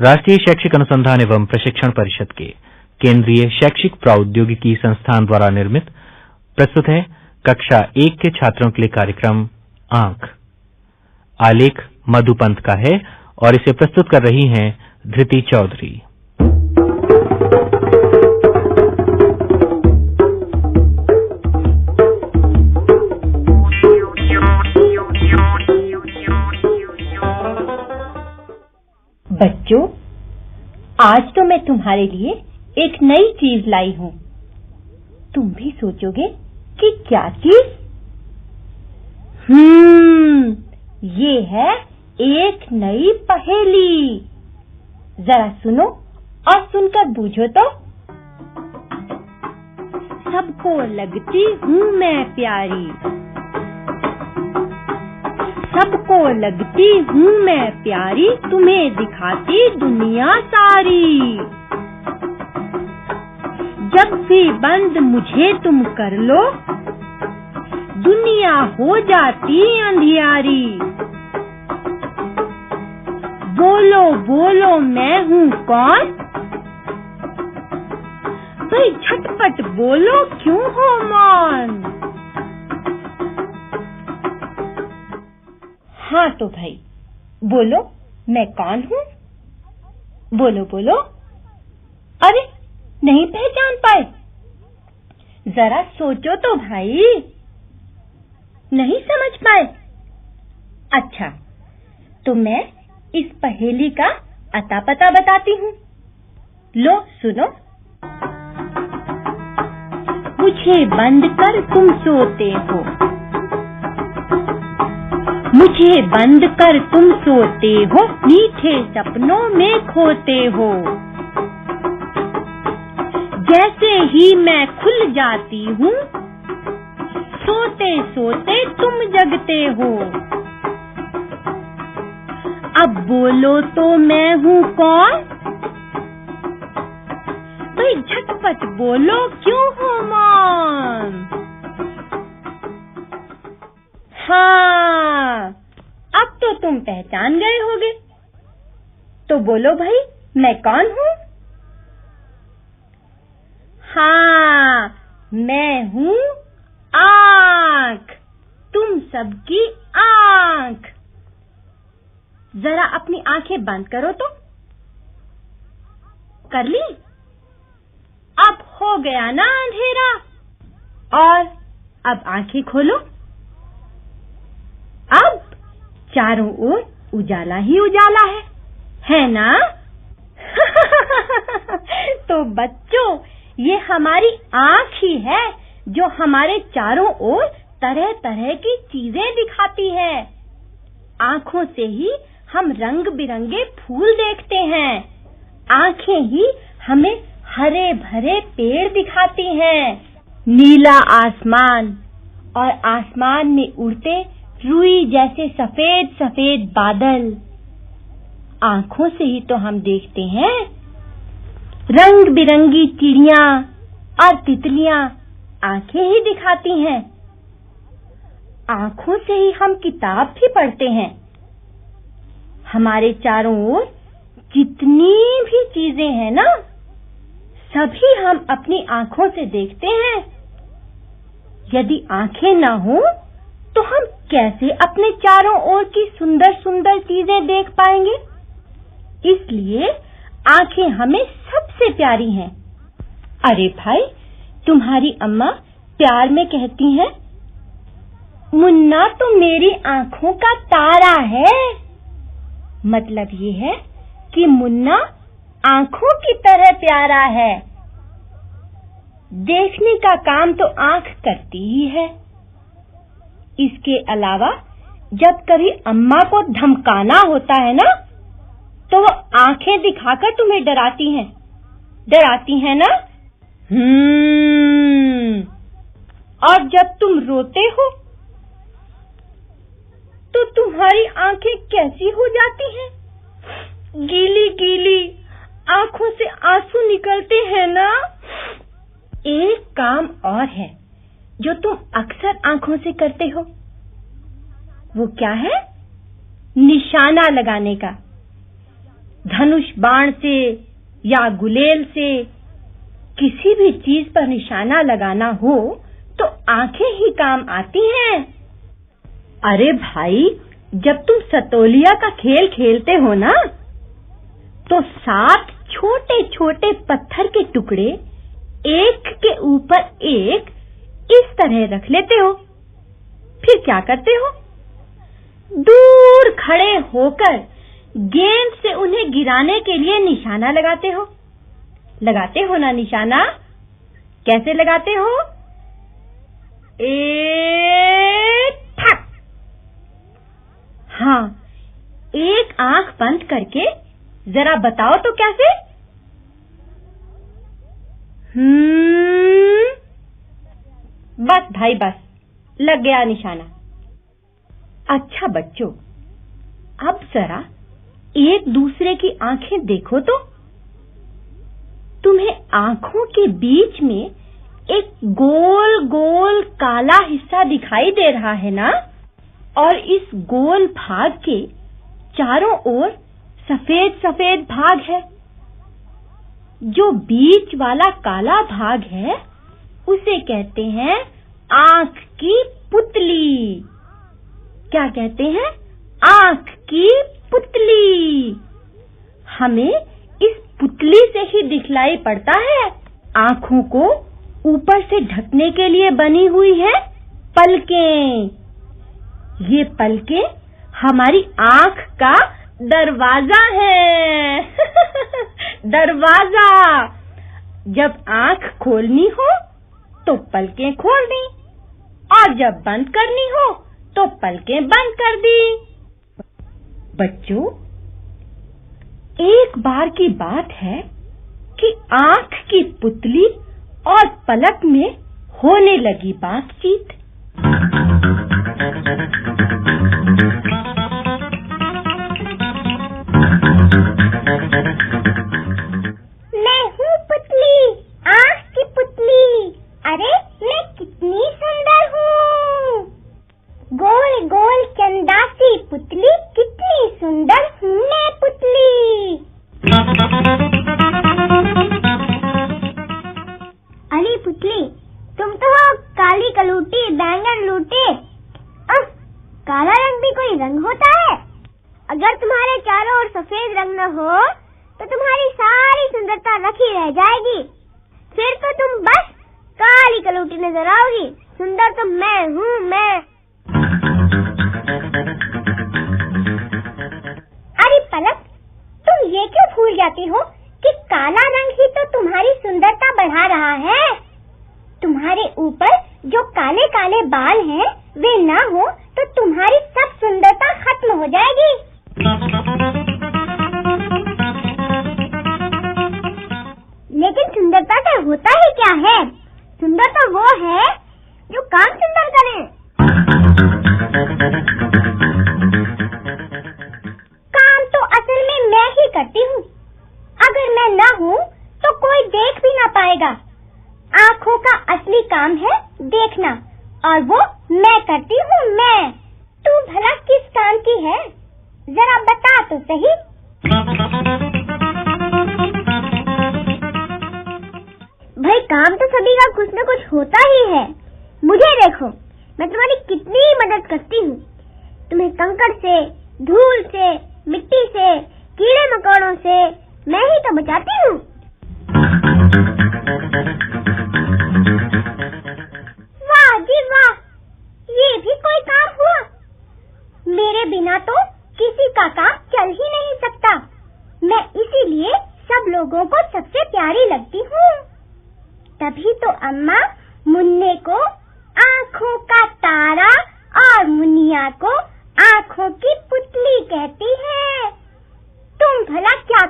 राष्ट्रीय शैक्षिक अनुसंधान एवं प्रशिक्षण परिषद के केंद्रीय शैक्षिक प्रौद्योगिकी संस्थान द्वारा निर्मित, प्रस्तुत है कक्षा एक के छात्रों के लिए कार्यक्रम आँख आलेख मधुपंत का है और इसे प्रस्तुत कर रही हैं धृति चौधरी। बच्चों, आज तो मैं तुम्हारे लिए एक नई चीज़ लाई हूँ। तुम भी सोचोगे कि क्या चीज़? हम्म ये है एक नई पहेली। जरा सुनो और सुनकर बूझो तो। सबको लगती हूँ मैं प्यारी। सबको लगती हूँ मैं प्यारी, तुम्हें दिखाती दुनिया सारी। जब भी बंद मुझे तुम कर लो, दुनिया हो जाती अंधियारी। बोलो बोलो, मैं हूँ कौन? भाई झटपट बोलो, क्यों हो मौन? हाँ तो भाई, बोलो, मैं कौन हूँ? बोलो बोलो। अरे, नहीं पहचान पाए। जरा सोचो तो भाई। नहीं समझ पाए। अच्छा तो मैं इस पहेली का अता पता बताती हूँ। लो, सुनो। मुझे बंद कर तुम सोते हो। मुझे बंद कर तुम सोते हो, मीठे सपनों में खोते हो। जैसे ही मैं खुल जाती हूँ, सोते सोते तुम जगते हो। अब बोलो तो मैं हूँ कौन? भाई झटपट बोलो, क्यों हो मौन? हाँ तो तुम पहचान गए होगे। तो बोलो भाई, मैं कौन हूँ? हाँ मैं हूँ आँख। तुम सबकी आँख। जरा अपनी आँखें बंद करो तो। कर ली? अब हो गया ना अंधेरा। और अब आँखें खोलो अब चारों ओर उजाला ही उजाला है। है ना? तो बच्चों, ये हमारी आँख ही है जो हमारे चारों ओर तरह तरह की चीज़ें दिखाती है। आँखों से ही हम रंग बिरंगे फूल देखते हैं। आँखें ही हमें हरे भरे पेड़ दिखाती हैं। नीला आसमान और आसमान में उड़ते रुई जैसे सफ़ेद सफ़ेद बादल। आँखों से ही तो हम देखते हैं। रंग बिरंगी चिड़िया और तितलियाँ आँखें ही दिखाती हैं। आँखों से ही हम किताब भी पढ़ते हैं। हमारे चारों ओर जितनी भी चीज़ें हैं ना, सभी हम अपनी आँखों से देखते हैं। यदि आँखें ना हो तो हम कैसे अपने चारों ओर की सुंदर सुंदर चीज़ें देख पाएँगे? इसलिए आँखें हमें सबसे प्यारी हैं। अरे भाई, तुम्हारी अम्मा प्यार में कहती हैं, मुन्ना तो मेरी आँखों का तारा है। मतलब ये है कि मुन्ना आँखों की तरह प्यारा है। देखने का काम तो आँख करती ही है। इसके अलावा, जब कभी अम्मा को धमकाना होता है ना तो वो आँखें दिखाकर तुम्हें डराती हैं। डराती हैं ना? हम्म। और जब तुम रोते हो तो तुम्हारी आँखें कैसी हो जाती हैं? गीली गीली आँखों से आँसू निकलते हैं ना? एक काम और है। जो तुम अक्सर आँखों से करते हो, वो क्या है? निशाना लगाने का। धनुष बाण से या गुलेल से किसी भी चीज़ पर निशाना लगाना हो तो आँखें ही काम आती हैं। अरे भाई, जब तुम सतोलिया का खेल खेलते हो ना तो सात छोटे छोटे पत्थर के टुकड़े, एक के ऊपर एक इस तरह रख लेते हो। फिर क्या करते हो? दूर खड़े होकर गेंद से उन्हें गिराने के लिए निशाना लगाते हो। लगाते हो ना निशाना? कैसे लगाते हो? एक ठक। हाँ एक आँख बंद करके जरा बताओ तो कैसे? हम्म। बस भाई, बस। लग गया निशाना। अच्छा बच्चों, अब जरा एक दूसरे की आँखें देखो तो। तुम्हें आँखों के बीच में एक गोल गोल काला हिस्सा दिखाई दे रहा है ना? और इस गोल भाग के चारों ओर सफ़ेद सफ़ेद भाग है। जो बीच वाला काला भाग है उसे कहते हैं आँख की पुतली। क्या कहते हैं? आँख की पुतली। हमें इस पुतली से ही दिखलाई पड़ता है। आँखों को ऊपर से ढकने के लिए बनी हुई है पलकें। ये पलकें हमारी आँख का दरवाज़ा है। दरवाज़ा। जब आँख खोलनी हो तो पलकें खोल दी और जब बंद करनी हो तो पलकें बंद कर दी। बच्चों, एक बार की बात है कि आँख की पुतली और पलक में होने लगी बातचीत। गोल चंदा सी पुतली कितनी सुंदर मैं पुतली। अरे पुतली तुम तो हो काली कलूटी बैंगन लूटी अह, काला रंग भी कोई रंग होता है? अगर तुम्हारे चारों ओर सफ़ेद रंग न हो तो तुम्हारी सारी सुंदरता रखी रह जाएगी। फिर तो तुम बस काली कलूटी नज़र आओगी सुंदर तो मैं हूँ मैं। भूल जाती हो कि काला रंग ही तो तुम्हारी सुंदरता बढ़ा रहा है। तुम्हारे ऊपर जो काले काले बाल हैं, वे ना हो तो तुम्हारी सब सुंदरता खत्म हो जाएगी। तू भला किस काम की है? जरा बता तो सही। भाई, काम तो सभी का कुछ न कुछ होता ही है। मुझे देखो, मैं तुम्हारी कितनी मदद करती हूँ। तुम्हें कंकड़ से, धूल से, मिट्टी से, कीड़े मकोड़ों से मैं ही तो बचाती हूँ।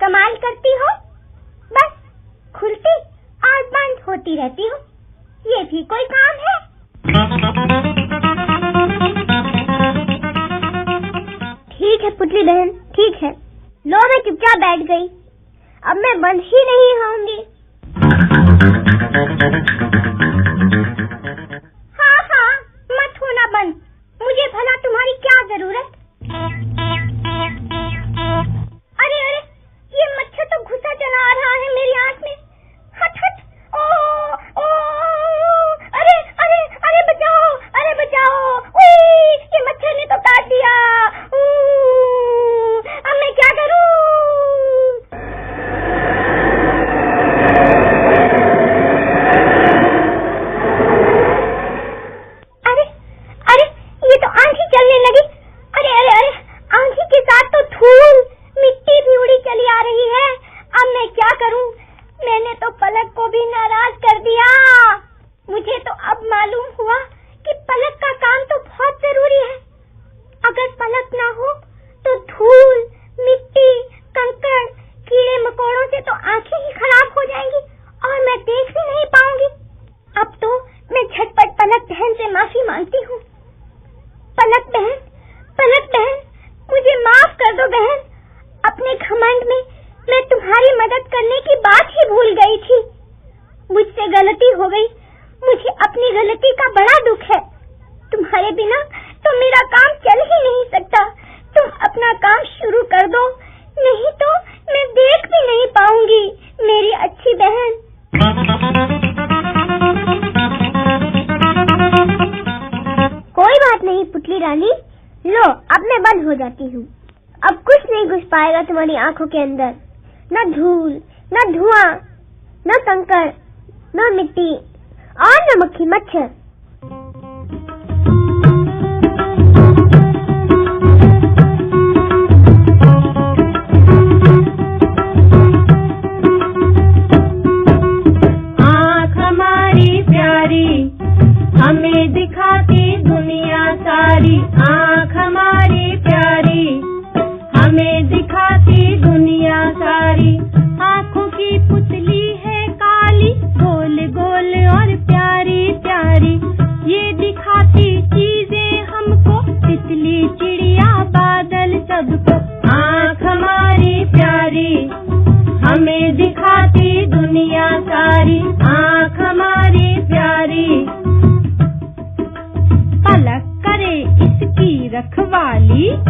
कमाल करती हो? बस, खुलती और बंद होती रहती हो। ये भी कोई काम है? ठीक है पुतली बहन, ठीक है। लो मैं चुपचाप बैठ गई। अब मैं बंद ही नहीं होंगी हाँ हाँ मत होना बंद मुझे भला तुम्हारी क्या ज़रूरत अरे अरे ये से तो आँखें ही खराब हो जाएँगी और मैं देख भी नहीं पाऊँगी अब तो मैं झटपट पलक बहन से माफ़ी मांगती हूँ पलक बहन पलक बहन मुझे माफ़ कर दो बहन अपने घमंड में मैं तुम्हारी मदद करने की बात ही भूल गई थी मुझसे गलती हो गई मुझे अपनी गलती का बड़ा दुख है तुम्हारे बिना तो मेरा काम चल ही नहीं सकता। तुम अपना काम शुरू कर दो, नहीं तो मैं देख भी नहीं पाऊँगी, मेरी अच्छी बहन। कोई बात नहीं, पुतली रानी। लो, अब मैं बंद हो जाती हूँ। अब कुछ नहीं घुस पाएगा तुम्हारी आँखों के अंदर। न धूल, न धुआँ, न कंकड़ न मिट्टी, और न मक्खी मच्छर। Daddy?